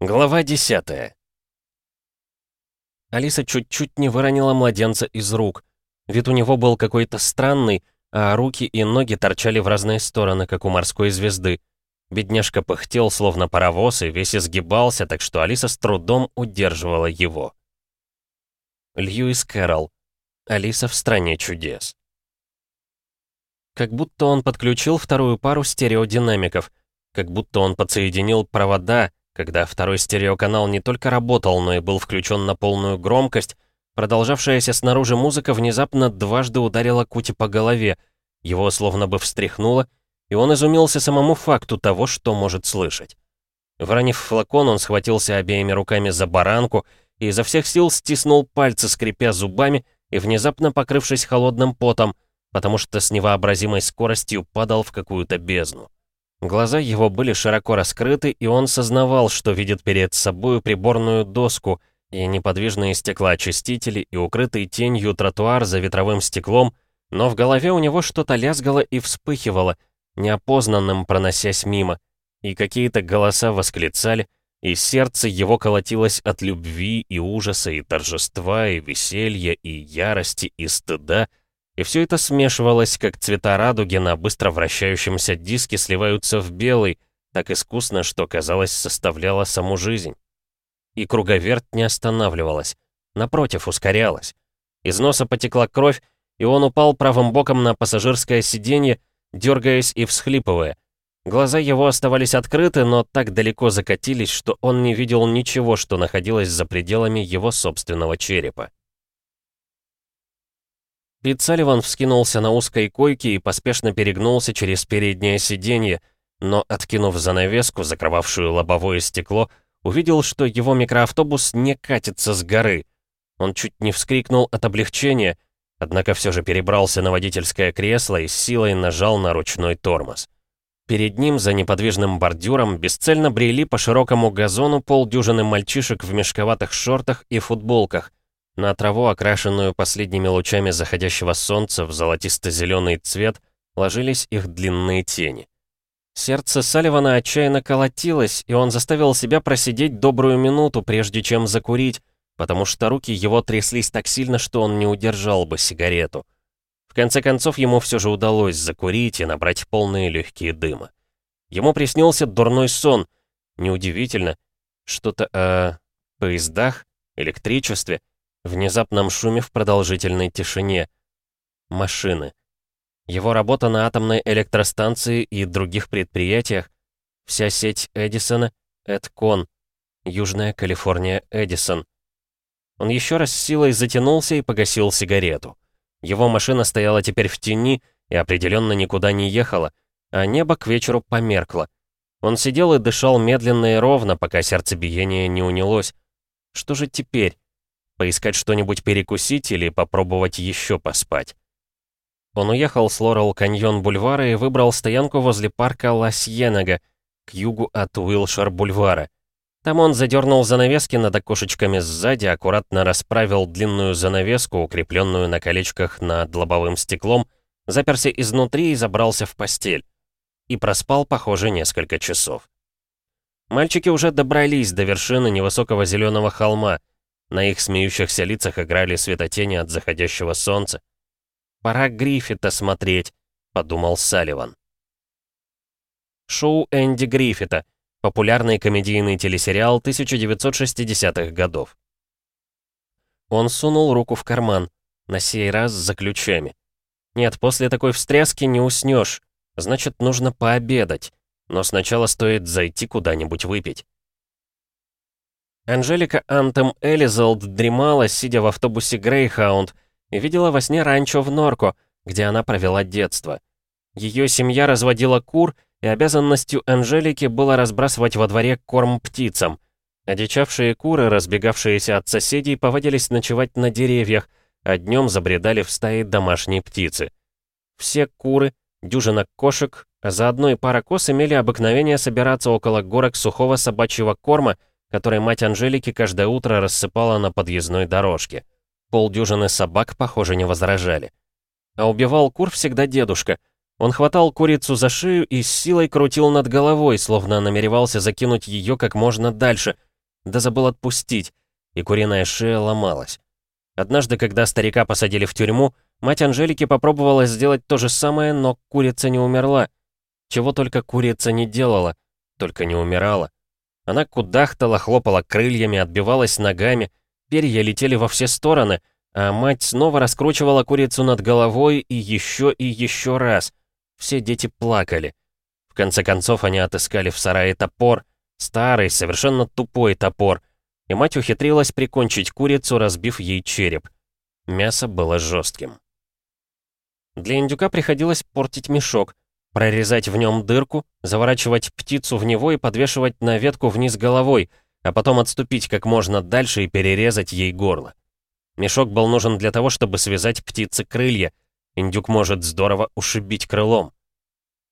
Глава 10 Алиса чуть-чуть не выронила младенца из рук. Вид у него был какой-то странный, а руки и ноги торчали в разные стороны, как у морской звезды. Бедняжка пыхтел, словно паровоз, и весь изгибался, так что Алиса с трудом удерживала его. Льюис Кэрролл. Алиса в стране чудес. Как будто он подключил вторую пару стереодинамиков, как будто он подсоединил провода, когда второй стереоканал не только работал, но и был включен на полную громкость, продолжавшаяся снаружи музыка внезапно дважды ударила Кути по голове, его словно бы встряхнуло, и он изумился самому факту того, что может слышать. Вранив флакон, он схватился обеими руками за баранку и изо всех сил стиснул пальцы, скрипя зубами и внезапно покрывшись холодным потом, потому что с невообразимой скоростью падал в какую-то бездну. Глаза его были широко раскрыты, и он сознавал, что видит перед собой приборную доску и неподвижные стеклоочистители, и укрытый тенью тротуар за ветровым стеклом, но в голове у него что-то лязгало и вспыхивало, неопознанным проносясь мимо, и какие-то голоса восклицали, и сердце его колотилось от любви и ужаса, и торжества, и веселья, и ярости, и стыда, и все это смешивалось, как цвета радуги на быстро вращающемся диске сливаются в белый, так искусно, что, казалось, составляло саму жизнь. И круговерть не останавливалась, напротив, ускорялась. Из носа потекла кровь, и он упал правым боком на пассажирское сиденье, дергаясь и всхлипывая. Глаза его оставались открыты, но так далеко закатились, что он не видел ничего, что находилось за пределами его собственного черепа. Пит Салливан вскинулся на узкой койке и поспешно перегнулся через переднее сиденье, но, откинув занавеску, закрывавшую лобовое стекло, увидел, что его микроавтобус не катится с горы. Он чуть не вскрикнул от облегчения, однако все же перебрался на водительское кресло и с силой нажал на ручной тормоз. Перед ним, за неподвижным бордюром, бесцельно брели по широкому газону полдюжины мальчишек в мешковатых шортах и футболках, на траву, окрашенную последними лучами заходящего солнца в золотисто-зеленый цвет, ложились их длинные тени. Сердце Салливана отчаянно колотилось, и он заставил себя просидеть добрую минуту, прежде чем закурить, потому что руки его тряслись так сильно, что он не удержал бы сигарету. В конце концов, ему все же удалось закурить и набрать полные легкие дыма. Ему приснился дурной сон. Неудивительно. Что-то о поездах, электричестве — внезапном шуме в продолжительной тишине. Машины. Его работа на атомной электростанции и других предприятиях, вся сеть Эдисона, Эдкон, Южная Калифорния Эдисон. Он еще раз силой затянулся и погасил сигарету. Его машина стояла теперь в тени и определенно никуда не ехала, а небо к вечеру померкло. Он сидел и дышал медленно и ровно, пока сердцебиение не унялось. Что же теперь? Поискать что-нибудь перекусить или попробовать еще поспать. Он уехал с Лорел Каньон бульвара и выбрал стоянку возле парка Ла Сьенага, к югу от Уилшер бульвара. Там он задернул занавески над окошечками сзади, аккуратно расправил длинную занавеску, укрепленную на колечках над лобовым стеклом, заперся изнутри и забрался в постель. И проспал, похоже, несколько часов. Мальчики уже добрались до вершины невысокого зеленого холма, на их смеющихся лицах играли светотени от заходящего солнца. «Пора Гриффита смотреть», — подумал Салливан. Шоу Энди Гриффита. Популярный комедийный телесериал 1960-х годов. Он сунул руку в карман, на сей раз за ключами. Нет, после такой встряски не уснешь. Значит, нужно пообедать. Но сначала стоит зайти куда-нибудь выпить. Анжелика Антем Элизалд дремала, сидя в автобусе Грейхаунд, и видела во сне ранчо в Норко, где она провела детство. Ее семья разводила кур, и обязанностью Анжелики было разбрасывать во дворе корм птицам. Одичавшие куры, разбегавшиеся от соседей, поводились ночевать на деревьях, а днем забредали в стаи домашней птицы. Все куры, дюжина кошек, а заодно и пара коз имели обыкновение собираться около горок сухого собачьего корма, который мать Анжелики каждое утро рассыпала на подъездной дорожке. Полдюжины собак, похоже, не возражали. А убивал кур всегда дедушка. Он хватал курицу за шею и с силой крутил над головой, словно намеревался закинуть ее как можно дальше, да забыл отпустить, и куриная шея ломалась. Однажды, когда старика посадили в тюрьму, мать Анжелики попробовала сделать то же самое, но курица не умерла. Чего только курица не делала, только не умирала. Она кудахтала, хлопала крыльями, отбивалась ногами, перья летели во все стороны, а мать снова раскручивала курицу над головой и еще и еще раз. Все дети плакали. В конце концов они отыскали в сарае топор, старый, совершенно тупой топор, и мать ухитрилась прикончить курицу, разбив ей череп. Мясо было жестким. Для индюка приходилось портить мешок, прорезать в нем дырку, заворачивать птицу в него и подвешивать на ветку вниз головой, а потом отступить как можно дальше и перерезать ей горло. Мешок был нужен для того, чтобы связать птице крылья. Индюк может здорово ушибить крылом.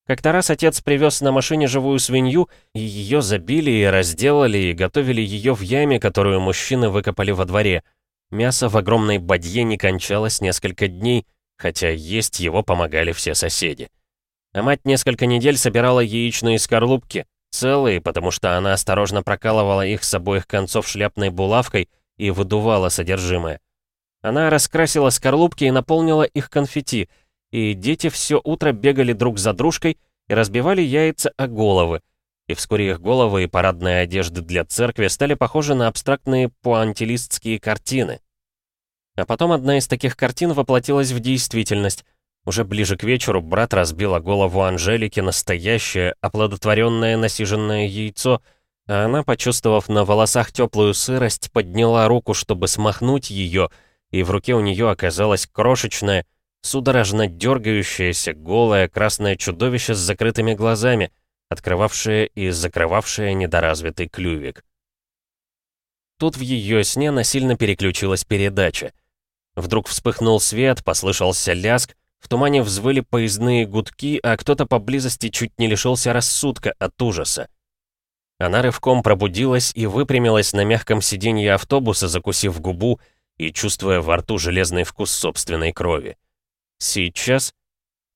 Как-то раз отец привез на машине живую свинью, и ее забили и разделали, и готовили ее в яме, которую мужчины выкопали во дворе. Мясо в огромной бадье не кончалось несколько дней, хотя есть его помогали все соседи. А мать несколько недель собирала яичные скорлупки, целые, потому что она осторожно прокалывала их с обоих концов шляпной булавкой и выдувала содержимое. Она раскрасила скорлупки и наполнила их конфетти — и дети все утро бегали друг за дружкой и разбивали яйца о головы, и вскоре их головы и парадные одежды для церкви стали похожи на абстрактные пуантилистские картины. А потом одна из таких картин воплотилась в действительность. Уже ближе к вечеру брат разбил о голову Анжелики настоящее, оплодотворенное насиженное яйцо, а она, почувствовав на волосах теплую сырость, подняла руку, чтобы смахнуть ее, и в руке у нее оказалась крошечная, судорожно дергающееся, голое красное чудовище с закрытыми глазами, открывавшее и закрывавшее недоразвитый клювик. Тут в ее сне насильно переключилась передача. Вдруг вспыхнул свет, послышался ляск, в тумане взвыли поездные гудки, а кто-то поблизости чуть не лишился рассудка от ужаса. Она рывком пробудилась и выпрямилась на мягком сиденье автобуса, закусив губу и чувствуя во рту железный вкус собственной крови. Сейчас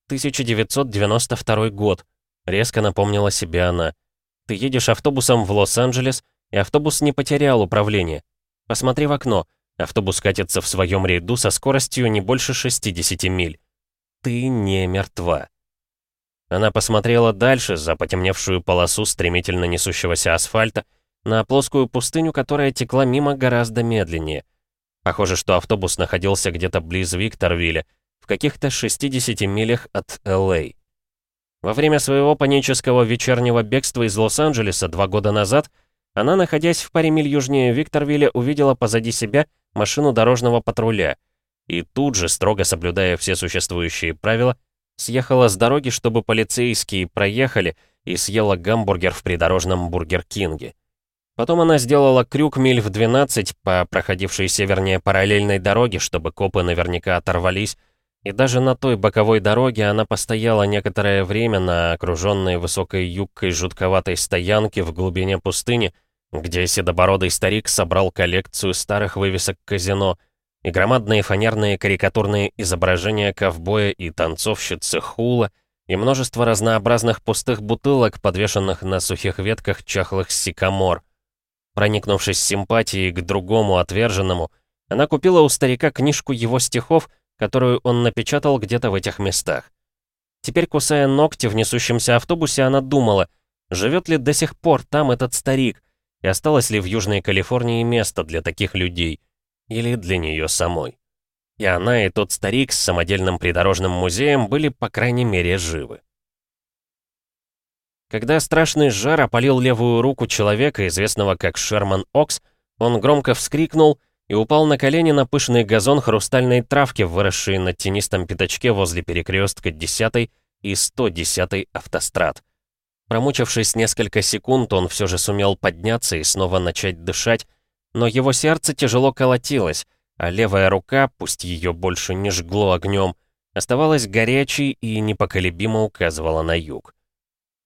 1992 год. Резко напомнила себе она. Ты едешь автобусом в Лос-Анджелес, и автобус не потерял управление. Посмотри в окно. Автобус катится в своем ряду со скоростью не больше 60 миль. Ты не мертва. Она посмотрела дальше, за потемневшую полосу стремительно несущегося асфальта, на плоскую пустыню, которая текла мимо гораздо медленнее. Похоже, что автобус находился где-то близ Викторвилля, в каких-то 60 милях от Л.А. Во время своего панического вечернего бегства из Лос-Анджелеса два года назад она, находясь в паре миль южнее Викторвилля, увидела позади себя машину дорожного патруля и тут же, строго соблюдая все существующие правила, съехала с дороги, чтобы полицейские проехали, и съела гамбургер в придорожном Бургер Кинге. Потом она сделала крюк миль в 12 по проходившей севернее параллельной дороге, чтобы копы наверняка оторвались, и даже на той боковой дороге она постояла некоторое время на окруженной высокой юбкой жутковатой стоянке в глубине пустыни, где седобородый старик собрал коллекцию старых вывесок казино и громадные фанерные карикатурные изображения ковбоя и танцовщицы хула, и множество разнообразных пустых бутылок, подвешенных на сухих ветках чахлых сикамор. Проникнувшись симпатией к другому отверженному, она купила у старика книжку его стихов — которую он напечатал где-то в этих местах. Теперь, кусая ногти в несущемся автобусе, она думала, живет ли до сих пор там этот старик, и осталось ли в Южной Калифорнии место для таких людей, или для нее самой. И она, и тот старик с самодельным придорожным музеем были, по крайней мере, живы. Когда страшный жар опалил левую руку человека, известного как Шерман Окс, он громко вскрикнул — и упал на колени на пышный газон хрустальной травки, выросшей на тенистом пятачке возле перекрестка 10 и 110 автострад. Промучившись несколько секунд, он все же сумел подняться и снова начать дышать, но его сердце тяжело колотилось, а левая рука, пусть ее больше не жгло огнем, оставалась горячей и непоколебимо указывала на юг.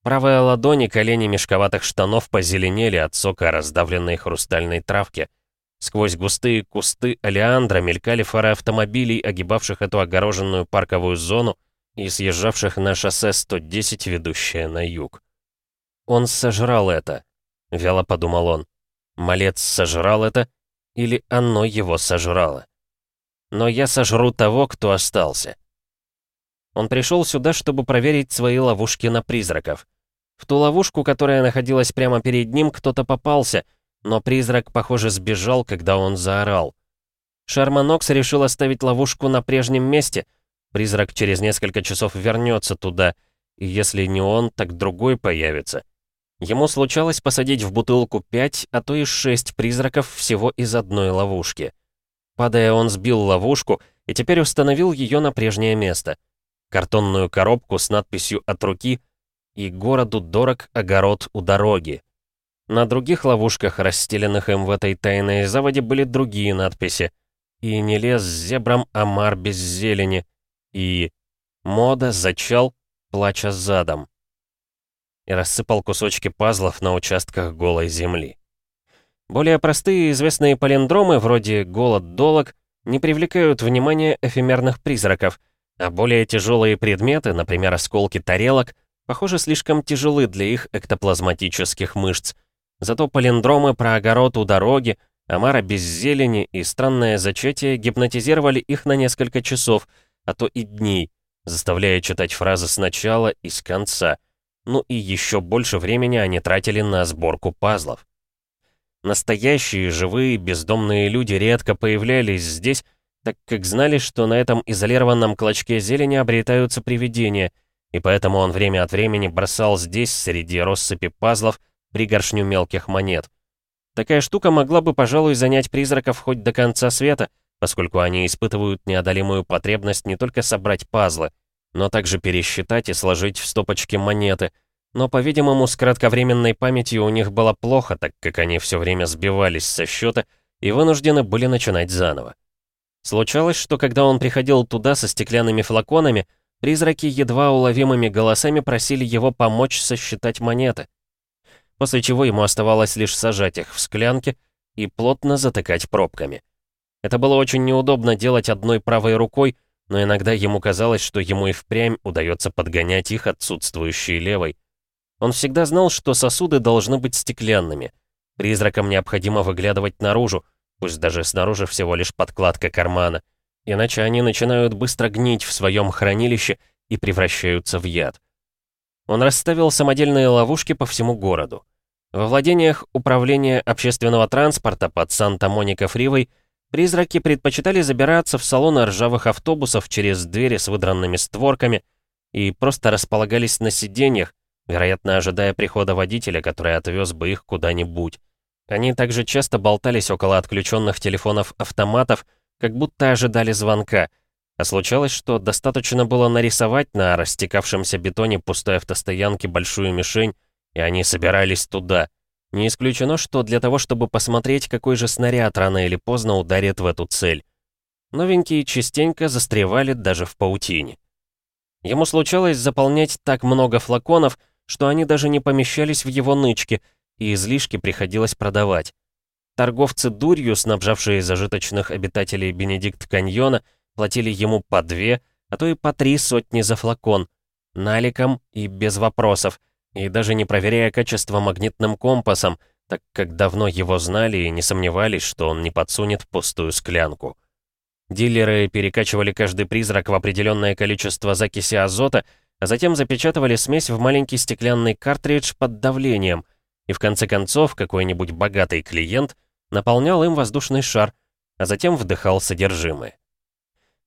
Правая ладонь и колени мешковатых штанов позеленели от сока раздавленной хрустальной травки — Сквозь густые кусты алиандра мелькали фары автомобилей, огибавших эту огороженную парковую зону и съезжавших на шоссе 110, ведущее на юг. «Он сожрал это», — вяло подумал он. Малец сожрал это, или оно его сожрало. Но я сожру того, кто остался. Он пришел сюда, чтобы проверить свои ловушки на призраков. В ту ловушку, которая находилась прямо перед ним, кто-то попался, но призрак, похоже, сбежал, когда он заорал. Шарманокс решил оставить ловушку на прежнем месте. Призрак через несколько часов вернется туда, и если не он, так другой появится. Ему случалось посадить в бутылку пять, а то и шесть призраков всего из одной ловушки. Падая, он сбил ловушку и теперь установил ее на прежнее место. Картонную коробку с надписью «От руки» и «Городу дорог огород у дороги». На других ловушках, расстеленных им в этой тайной заводе, были другие надписи. «И не лез с зебром омар без зелени», и «Мода зачал, плача задом» и рассыпал кусочки пазлов на участках голой земли. Более простые известные палиндромы, вроде голод-долог, не привлекают внимания эфемерных призраков, а более тяжелые предметы, например, осколки тарелок, похоже, слишком тяжелы для их эктоплазматических мышц. Зато палиндромы про огород у дороги, омара без зелени и странное зачатие гипнотизировали их на несколько часов, а то и дней, заставляя читать фразы сначала и с конца — ну и еще больше времени они тратили на сборку пазлов. Настоящие, живые, бездомные люди редко появлялись здесь, так как знали, что на этом изолированном клочке зелени обретаются привидения, и поэтому он время от времени бросал здесь, среди россыпи пазлов, пригоршню мелких монет. Такая штука могла бы, пожалуй, занять призраков хоть до конца света, поскольку они испытывают неодолимую потребность не только собрать пазлы, но также пересчитать и сложить в стопочки монеты. Но, по-видимому, с кратковременной памятью у них было плохо, так как они все время сбивались со счета и вынуждены были начинать заново. Случалось, что когда он приходил туда со стеклянными флаконами, призраки едва уловимыми голосами просили его помочь сосчитать монеты. После чего ему оставалось лишь сажать их в склянки и плотно затыкать пробками. Это было очень неудобно делать одной правой рукой, но иногда ему казалось, что ему и впрямь удается подгонять их отсутствующей левой. Он всегда знал, что сосуды должны быть стеклянными. Призракам необходимо выглядывать наружу, пусть даже снаружи всего лишь подкладка кармана, иначе они начинают быстро гнить в своем хранилище и превращаются в яд. Он расставил самодельные ловушки по всему городу. Во владениях управления общественного транспорта под Санта-Моника-Фривой Призраки предпочитали забираться в салоны ржавых автобусов через двери с выдранными створками и просто располагались на сиденьях, вероятно, ожидая прихода водителя, который отвез бы их куда-нибудь. Они также часто болтались около отключенных телефонов-автоматов, как будто ожидали звонка. А случалось, что достаточно было нарисовать на растекавшемся бетоне пустой автостоянки большую мишень, и они собирались туда — не исключено, что для того, чтобы посмотреть, какой же снаряд рано или поздно ударит в эту цель. Новенькие частенько застревали даже в паутине. Ему случалось заполнять так много флаконов, что они даже не помещались в его нычке, и излишки приходилось продавать. Торговцы дурью, снабжавшие зажиточных обитателей Бенедикт каньона, платили ему по две, а то и по три сотни за флакон, наликом и без вопросов — и даже не проверяя качество магнитным компасом, так как давно его знали и не сомневались, что он не подсунет пустую склянку. Дилеры перекачивали каждый призрак в определенное количество закиси азота, а затем запечатывали смесь в маленький стеклянный картридж под давлением, и в конце концов какой-нибудь богатый клиент наполнял им воздушный шар, а затем вдыхал содержимое.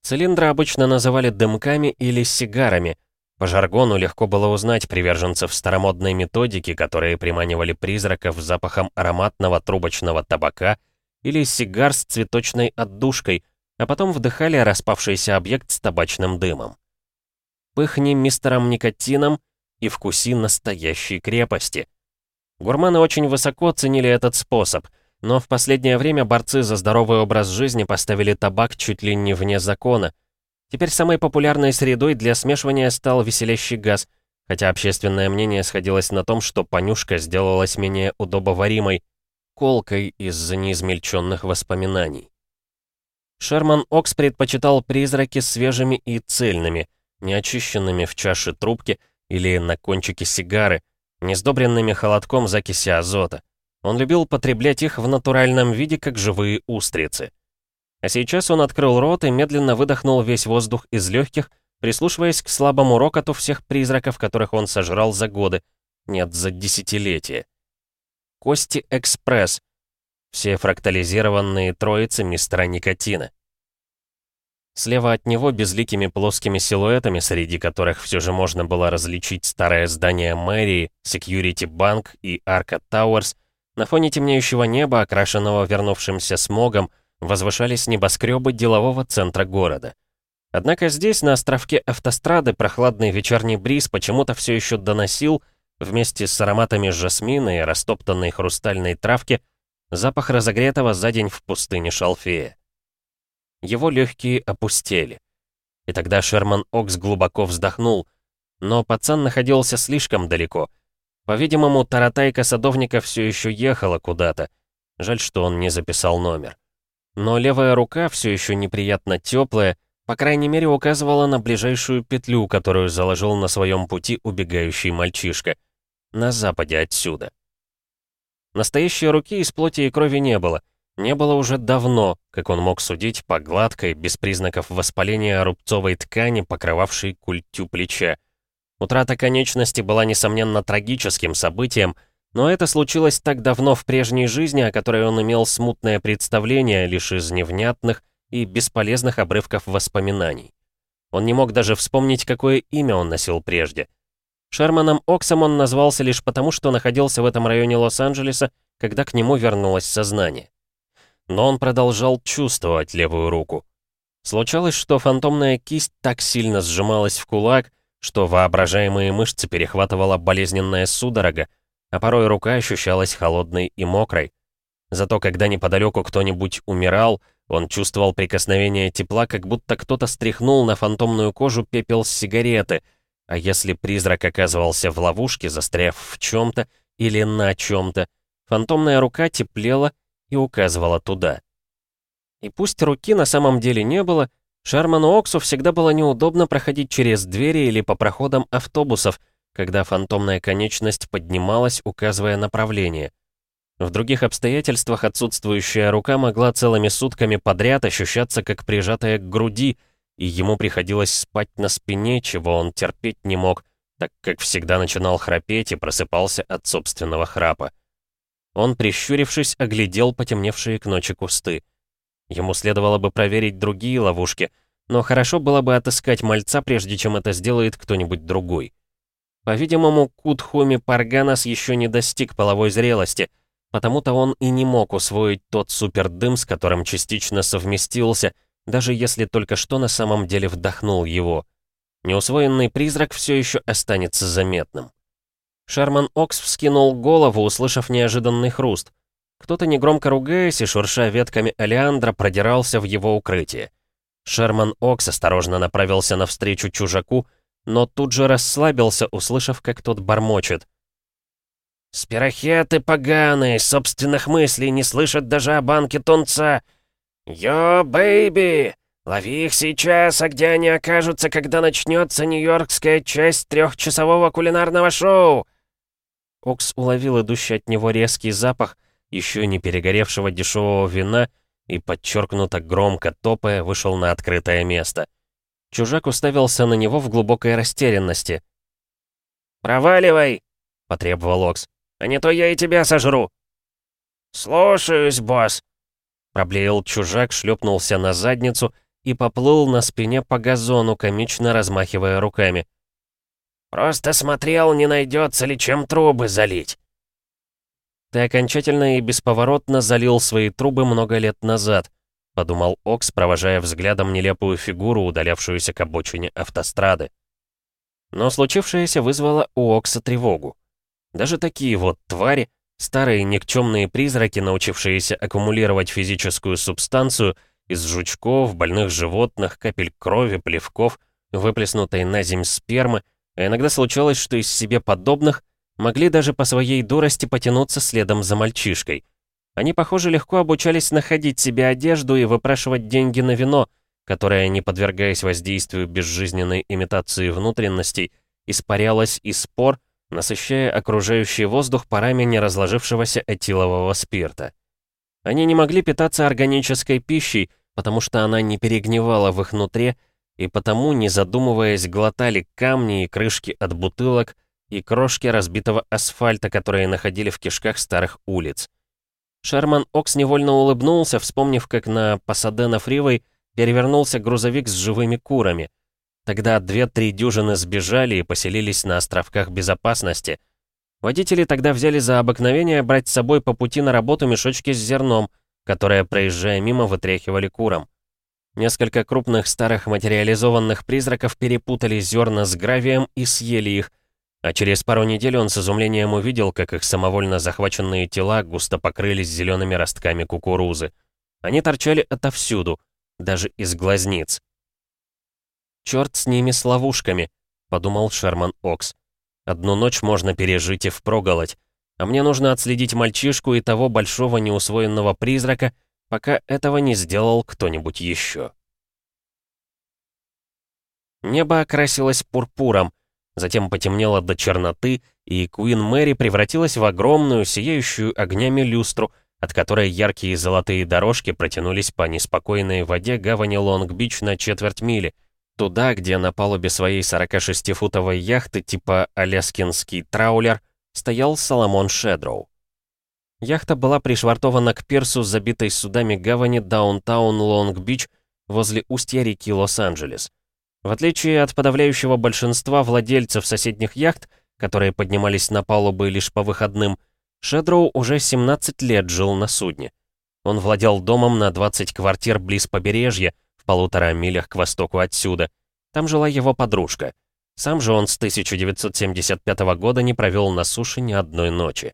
Цилиндры обычно называли дымками или сигарами, по жаргону легко было узнать приверженцев старомодной методики, которые приманивали призраков запахом ароматного трубочного табака или сигар с цветочной отдушкой, а потом вдыхали распавшийся объект с табачным дымом. Пыхни мистером никотином и вкуси настоящей крепости. Гурманы очень высоко ценили этот способ, но в последнее время борцы за здоровый образ жизни поставили табак чуть ли не вне закона — Теперь самой популярной средой для смешивания стал веселящий газ, хотя общественное мнение сходилось на том, что понюшка сделалась менее удобоваримой, колкой из-за неизмельченных воспоминаний. Шерман Окс предпочитал призраки свежими и цельными, не очищенными в чаше трубки или на кончике сигары, не сдобренными холодком закиси азота. Он любил потреблять их в натуральном виде, как живые устрицы. А сейчас он открыл рот и медленно выдохнул весь воздух из легких, прислушиваясь к слабому рокоту всех призраков, которых он сожрал за годы, нет, за десятилетия. Кости Экспресс. Все фрактализированные троицы мистера Никотина. Слева от него безликими плоскими силуэтами, среди которых все же можно было различить старое здание мэрии, Security Bank и Арка Тауэрс, на фоне темнеющего неба, окрашенного вернувшимся смогом, возвышались небоскребы делового центра города. Однако здесь, на островке автострады, прохладный вечерний бриз почему-то все еще доносил, вместе с ароматами жасмина и растоптанной хрустальной травки, запах разогретого за день в пустыне шалфея. Его легкие опустели. И тогда Шерман Окс глубоко вздохнул, но пацан находился слишком далеко. По-видимому, таратайка садовника все еще ехала куда-то. Жаль, что он не записал номер. Но левая рука, все еще неприятно теплая, по крайней мере, указывала на ближайшую петлю, которую заложил на своем пути убегающий мальчишка. На западе отсюда. Настоящей руки из плоти и крови не было — не было уже давно, как он мог судить по гладкой, без признаков воспаления рубцовой ткани, покрывавшей культю плеча. Утрата конечности была, несомненно, трагическим событием, но это случилось так давно в прежней жизни, о которой он имел смутное представление лишь из невнятных и бесполезных обрывков воспоминаний. Он не мог даже вспомнить, какое имя он носил прежде. Шерманом Оксом он назвался лишь потому, что находился в этом районе Лос-Анджелеса, когда к нему вернулось сознание но он продолжал чувствовать левую руку. Случалось, что фантомная кисть так сильно сжималась в кулак, что воображаемые мышцы перехватывала болезненная судорога, а порой рука ощущалась холодной и мокрой. Зато когда неподалеку кто-нибудь умирал, он чувствовал прикосновение тепла, как будто кто-то стряхнул на фантомную кожу пепел с сигареты, а если призрак оказывался в ловушке, застряв в чем-то или на чем-то, фантомная рука теплела и указывала туда. И пусть руки на самом деле не было, Шарману Оксу всегда было неудобно проходить через двери или по проходам автобусов, когда фантомная конечность поднималась, указывая направление. В других обстоятельствах отсутствующая рука могла целыми сутками подряд ощущаться как прижатая к груди, и ему приходилось спать на спине, чего он терпеть не мог, так как всегда начинал храпеть и просыпался от собственного храпа. Он, прищурившись, оглядел потемневшие к ночи кусты. Ему следовало бы проверить другие ловушки, но хорошо было бы отыскать мальца, прежде чем это сделает кто-нибудь другой. По-видимому, Кутхуми Парганас еще не достиг половой зрелости, потому-то он и не мог усвоить тот супердым, с которым частично совместился, даже если только что на самом деле вдохнул его. Неусвоенный призрак все еще останется заметным. Шерман Окс вскинул голову, услышав неожиданный хруст. Кто-то, негромко ругаясь и шурша ветками олеандра, продирался в его укрытие. Шерман Окс осторожно направился навстречу чужаку, но тут же расслабился, услышав, как тот бормочет. «Спирохеты поганые, собственных мыслей не слышат даже о банке тунца! Йо, бэйби! Лови их сейчас, а где они окажутся, когда начнется нью-йоркская часть трехчасового кулинарного шоу?» Окс уловил идущий от него резкий запах, еще не перегоревшего дешевого вина, и подчеркнуто громко топая вышел на открытое место. Чужак уставился на него в глубокой растерянности. «Проваливай!» — потребовал Окс. «А не то я и тебя сожру!» «Слушаюсь, босс!» Проблеял чужак, шлепнулся на задницу и поплыл на спине по газону, комично размахивая руками. Просто смотрел, не найдется ли чем трубы залить. Ты окончательно и бесповоротно залил свои трубы много лет назад, подумал Окс, провожая взглядом нелепую фигуру, удалявшуюся к обочине автострады. Но случившееся вызвало у Окса тревогу. Даже такие вот твари, старые никчемные призраки, научившиеся аккумулировать физическую субстанцию из жучков, больных животных, капель крови, плевков, выплеснутой на земь спермы, а иногда случалось, что из себе подобных могли даже по своей дурости потянуться следом за мальчишкой. Они, похоже, легко обучались находить себе одежду и выпрашивать деньги на вино, которое, не подвергаясь воздействию безжизненной имитации внутренностей, испарялось из спор, насыщая окружающий воздух парами неразложившегося этилового спирта. Они не могли питаться органической пищей, потому что она не перегнивала в их нутре, и потому, не задумываясь, глотали камни и крышки от бутылок и крошки разбитого асфальта, которые находили в кишках старых улиц. Шерман Окс невольно улыбнулся, вспомнив, как на Пасадена Фривой перевернулся грузовик с живыми курами. Тогда две-три дюжины сбежали и поселились на островках безопасности. Водители тогда взяли за обыкновение брать с собой по пути на работу мешочки с зерном, которые, проезжая мимо, вытряхивали курам. Несколько крупных старых материализованных призраков перепутали зерна с гравием и съели их, а через пару недель он с изумлением увидел, как их самовольно захваченные тела густо покрылись зелеными ростками кукурузы. Они торчали отовсюду, даже из глазниц. «Черт с ними, с ловушками», — подумал Шерман Окс. «Одну ночь можно пережить и впроголодь, а мне нужно отследить мальчишку и того большого неусвоенного призрака, пока этого не сделал кто-нибудь еще. Небо окрасилось пурпуром, затем потемнело до черноты, и Куин Мэри превратилась в огромную, сияющую огнями люстру, от которой яркие золотые дорожки протянулись по неспокойной воде гавани Лонг-Бич на четверть мили, туда, где на палубе своей 46-футовой яхты типа «Аляскинский траулер» стоял Соломон Шедроу. Яхта была пришвартована к пирсу, забитой судами гавани Даунтаун Лонг-Бич возле устья реки Лос-Анджелес. В отличие от подавляющего большинства владельцев соседних яхт, которые поднимались на палубы лишь по выходным, Шедроу уже 17 лет жил на судне. Он владел домом на 20 квартир близ побережья, в полутора милях к востоку отсюда. Там жила его подружка. Сам же он с 1975 года не провел на суше ни одной ночи.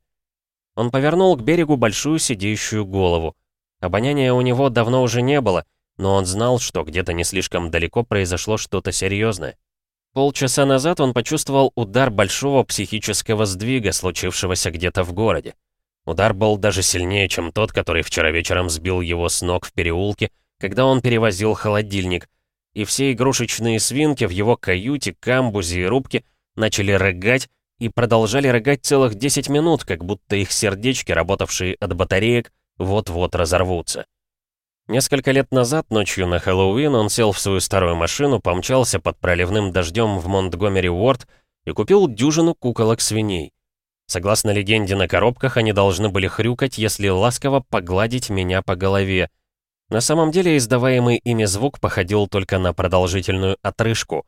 Он повернул к берегу большую сидеющую голову. Обоняния у него давно уже не было, но он знал, что где-то не слишком далеко произошло что-то серьезное. Полчаса назад он почувствовал удар большого психического сдвига, случившегося где-то в городе. Удар был даже сильнее, чем тот, который вчера вечером сбил его с ног в переулке, когда он перевозил холодильник, и все игрушечные свинки в его каюте, камбузе и рубке начали рыгать, и продолжали рыгать целых 10 минут, как будто их сердечки, работавшие от батареек, вот-вот разорвутся. Несколько лет назад, ночью на Хэллоуин, он сел в свою старую машину, помчался под проливным дождем в Монтгомери-Уорд и купил дюжину куколок-свиней. Согласно легенде на коробках, они должны были хрюкать, если ласково погладить меня по голове. На самом деле, издаваемый ими звук походил только на продолжительную отрыжку.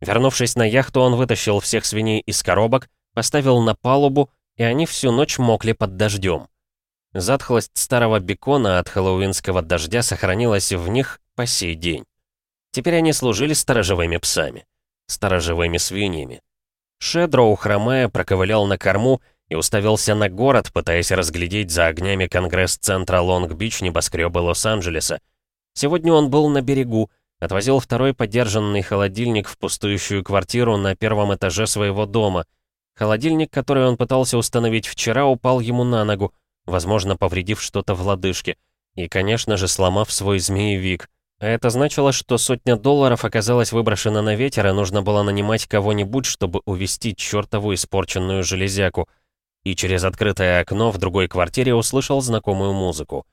Вернувшись на яхту, он вытащил всех свиней из коробок, поставил на палубу, и они всю ночь мокли под дождем. Затхлость старого бекона от хэллоуинского дождя сохранилась в них по сей день. Теперь они служили сторожевыми псами. Сторожевыми свиньями. Шедроу, хромая, проковылял на корму и уставился на город, пытаясь разглядеть за огнями Конгресс-центра Лонг-Бич небоскребы Лос-Анджелеса. Сегодня он был на берегу, Отвозил второй подержанный холодильник в пустующую квартиру на первом этаже своего дома. Холодильник, который он пытался установить вчера, упал ему на ногу, возможно, повредив что-то в лодыжке. И, конечно же, сломав свой змеевик. А это значило, что сотня долларов оказалась выброшена на ветер, и нужно было нанимать кого-нибудь, чтобы увести чертову испорченную железяку. И через открытое окно в другой квартире услышал знакомую музыку.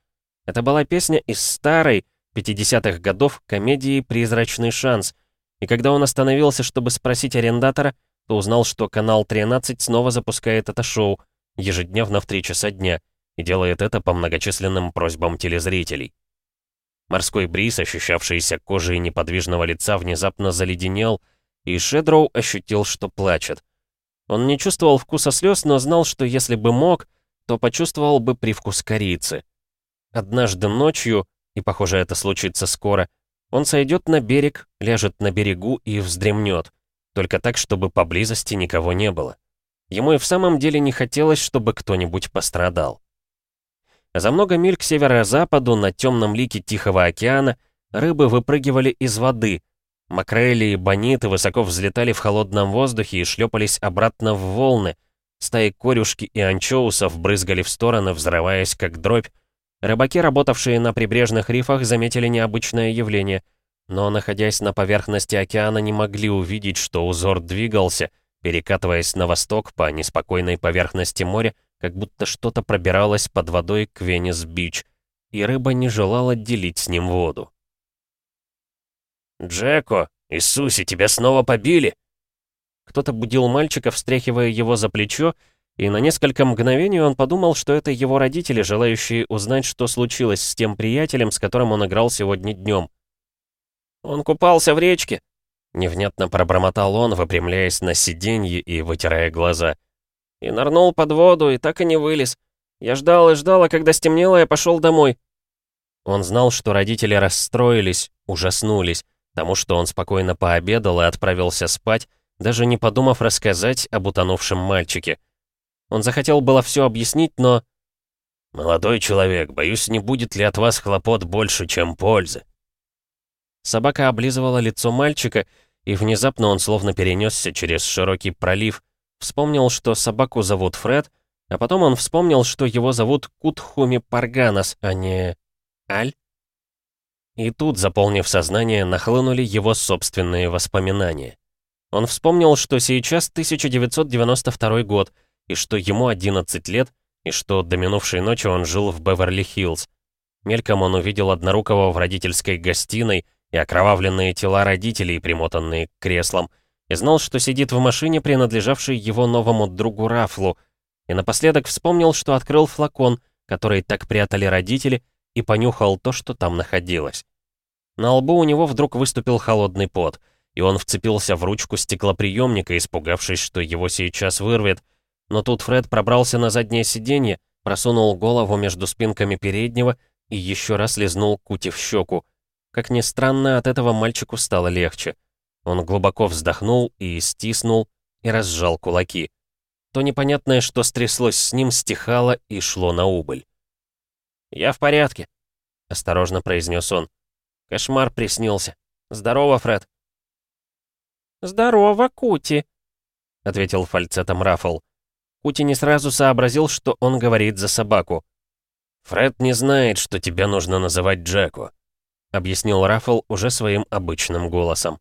Это была песня из старой, 50-х годов комедии «Призрачный шанс», и когда он остановился, чтобы спросить арендатора, то узнал, что канал 13 снова запускает это шоу ежедневно в 3 часа дня и делает это по многочисленным просьбам телезрителей. Морской бриз, ощущавшийся кожей неподвижного лица, внезапно заледенел, и Шедроу ощутил, что плачет. Он не чувствовал вкуса слез, но знал, что если бы мог, то почувствовал бы привкус корицы. Однажды ночью и, похоже, это случится скоро, он сойдет на берег, ляжет на берегу и вздремнет. Только так, чтобы поблизости никого не было. Ему и в самом деле не хотелось, чтобы кто-нибудь пострадал. За много миль к северо-западу, на темном лике Тихого океана, рыбы выпрыгивали из воды. Макрели и бониты высоко взлетали в холодном воздухе и шлепались обратно в волны. Стаи корюшки и анчоусов брызгали в стороны, взрываясь как дробь, Рыбаки, работавшие на прибрежных рифах, заметили необычное явление, но, находясь на поверхности океана, не могли увидеть, что узор двигался, перекатываясь на восток по неспокойной поверхности моря, как будто что-то пробиралось под водой к Венес-Бич, и рыба не желала делить с ним воду. «Джеко, Иисусе, тебя снова побили!» Кто-то будил мальчика, встряхивая его за плечо, и на несколько мгновений он подумал, что это его родители, желающие узнать, что случилось с тем приятелем, с которым он играл сегодня днем. «Он купался в речке», — невнятно пробормотал он, выпрямляясь на сиденье и вытирая глаза. «И нырнул под воду, и так и не вылез. Я ждал и ждал, а когда стемнело, я пошел домой». Он знал, что родители расстроились, ужаснулись, тому, что он спокойно пообедал и отправился спать, даже не подумав рассказать об утонувшем мальчике. Он захотел было все объяснить, но... «Молодой человек, боюсь, не будет ли от вас хлопот больше, чем пользы?» Собака облизывала лицо мальчика, и внезапно он словно перенесся через широкий пролив, вспомнил, что собаку зовут Фред, а потом он вспомнил, что его зовут Кутхуми Парганас, а не... Аль? И тут, заполнив сознание, нахлынули его собственные воспоминания. Он вспомнил, что сейчас 1992 год, и что ему 11 лет, и что до минувшей ночи он жил в Беверли-Хиллз. Мельком он увидел однорукого в родительской гостиной и окровавленные тела родителей, примотанные к креслам, знал, что сидит в машине, принадлежавшей его новому другу Рафлу, и напоследок вспомнил, что открыл флакон, который так прятали родители, и понюхал то, что там находилось. На лбу у него вдруг выступил холодный пот — и он вцепился в ручку стеклоприемника, испугавшись, что его сейчас вырвет. Но тут Фред пробрался на заднее сиденье, просунул голову между спинками переднего и еще раз лизнул Кути в щеку. Как ни странно, от этого мальчику стало легче. Он глубоко вздохнул и стиснул, и разжал кулаки. То непонятное, что стряслось с ним, стихало и шло на убыль. «Я в порядке», — осторожно произнес он. «Кошмар приснился. Здорово, Фред». «Здорово, Кути», — ответил фальцетом Раффл. Кути не сразу сообразил, что он говорит за собаку. «Фред не знает, что тебя нужно называть Джеку», — объяснил Раффл уже своим обычным голосом.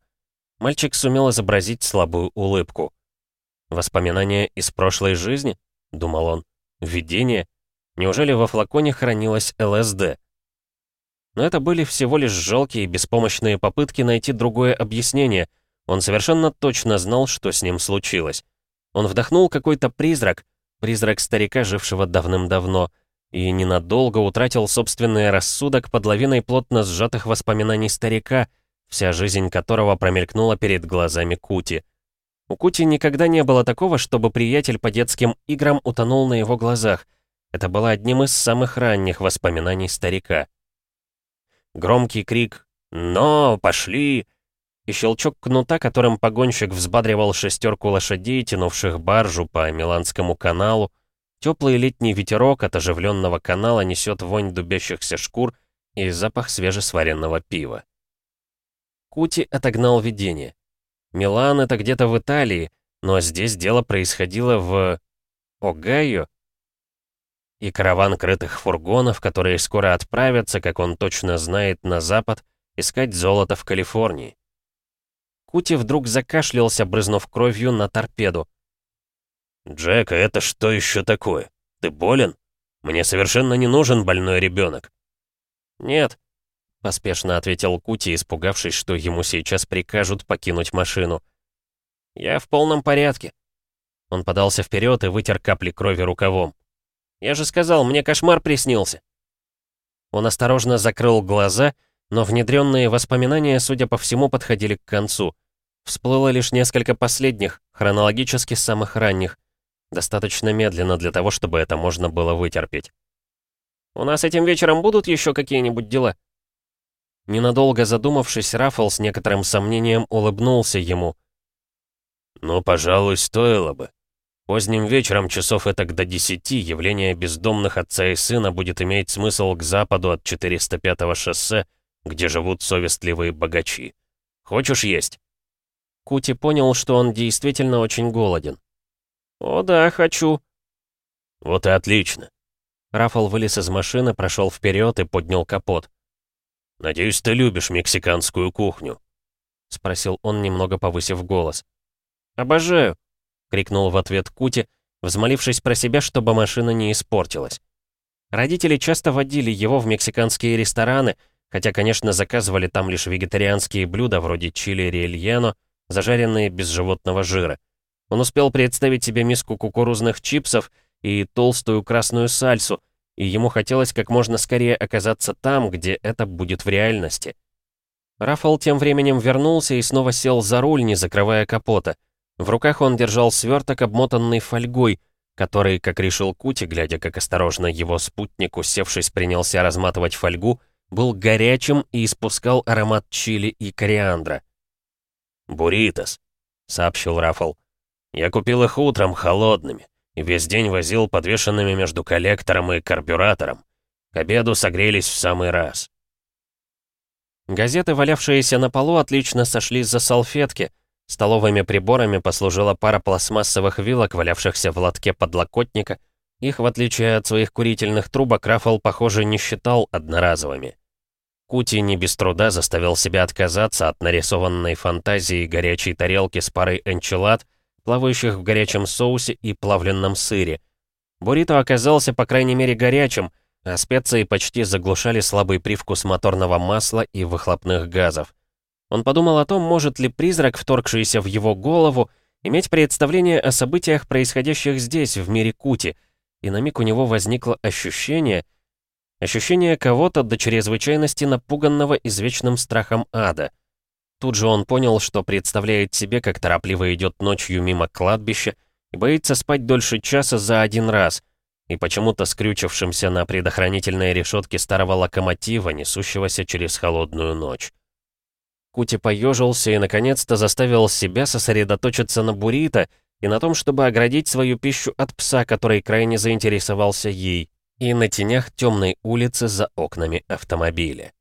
Мальчик сумел изобразить слабую улыбку. «Воспоминания из прошлой жизни?» — думал он. «Видение? Неужели во флаконе хранилось ЛСД?» Но это были всего лишь жалкие беспомощные попытки найти другое объяснение — он совершенно точно знал, что с ним случилось. Он вдохнул какой-то призрак, призрак старика, жившего давным-давно, и ненадолго утратил собственный рассудок под лавиной плотно сжатых воспоминаний старика, вся жизнь которого промелькнула перед глазами Кути. У Кути никогда не было такого, чтобы приятель по детским играм утонул на его глазах. Это было одним из самых ранних воспоминаний старика. Громкий крик «Но, пошли!» и щелчок кнута, которым погонщик взбадривал шестерку лошадей, тянувших баржу по Миланскому каналу, теплый летний ветерок от оживленного канала несет вонь дубящихся шкур и запах свежесваренного пива. Кути отогнал видение. Милан — это где-то в Италии, но здесь дело происходило в... Огайо? И караван крытых фургонов, которые скоро отправятся, как он точно знает, на запад, искать золото в Калифорнии. Кути вдруг закашлялся, брызнув кровью на торпеду. «Джека, это что еще такое? Ты болен? Мне совершенно не нужен больной ребенок». «Нет», — поспешно ответил Кути, испугавшись, что ему сейчас прикажут покинуть машину. «Я в полном порядке». Он подался вперед и вытер капли крови рукавом. «Я же сказал, мне кошмар приснился». Он осторожно закрыл глаза, но внедренные воспоминания, судя по всему, подходили к концу. Всплыло лишь несколько последних, хронологически самых ранних. Достаточно медленно для того, чтобы это можно было вытерпеть. «У нас этим вечером будут еще какие-нибудь дела?» Ненадолго задумавшись, Раффл с некоторым сомнением улыбнулся ему. «Ну, пожалуй, стоило бы. Поздним вечером, часов этак до десяти, явление бездомных отца и сына будет иметь смысл к западу от 405-го шоссе, где живут совестливые богачи. Хочешь есть?» Кути понял, что он действительно очень голоден. «О да, хочу». «Вот и отлично». Рафал вылез из машины, прошел вперед и поднял капот. «Надеюсь, ты любишь мексиканскую кухню?» — спросил он, немного повысив голос. «Обожаю», крикнул в ответ Кути, взмолившись про себя, чтобы машина не испортилась. Родители часто водили его в мексиканские рестораны, хотя, конечно, заказывали там лишь вегетарианские блюда вроде чили рельяно, зажаренные без животного жира. Он успел представить себе миску кукурузных чипсов и толстую красную сальсу, и ему хотелось как можно скорее оказаться там, где это будет в реальности. Рафал тем временем вернулся и снова сел за руль, не закрывая капота. В руках он держал сверток, обмотанный фольгой, который, как решил Кути, глядя, как осторожно его спутник, усевшись, принялся разматывать фольгу, был горячим и испускал аромат чили и кориандра. «Буритос», — сообщил Рафал. «Я купил их утром холодными и весь день возил подвешенными между коллектором и карбюратором. К обеду согрелись в самый раз». Газеты, валявшиеся на полу, отлично сошлись за салфетки. Столовыми приборами послужила пара пластмассовых вилок, валявшихся в лотке подлокотника. Их, в отличие от своих курительных трубок, Рафал, похоже, не считал одноразовыми. Кути не без труда заставил себя отказаться от нарисованной фантазии горячей тарелки с парой энчилад, плавающих в горячем соусе и плавленном сыре. Буррито оказался, по крайней мере, горячим, а специи почти заглушали слабый привкус моторного масла и выхлопных газов. Он подумал о том, может ли призрак, вторгшийся в его голову, иметь представление о событиях, происходящих здесь, в мире Кути, и на миг у него возникло ощущение, ощущение кого-то до чрезвычайности напуганного извечным страхом ада. Тут же он понял, что представляет себе, как торопливо идет ночью мимо кладбища и боится спать дольше часа за один раз — и почему-то скрючившимся на предохранительной решетке старого локомотива, несущегося через холодную ночь. Кути поежился и, наконец-то, заставил себя сосредоточиться на буррито и на том, чтобы оградить свою пищу от пса, который крайне заинтересовался ей, и на тенях темной улицы за окнами автомобиля.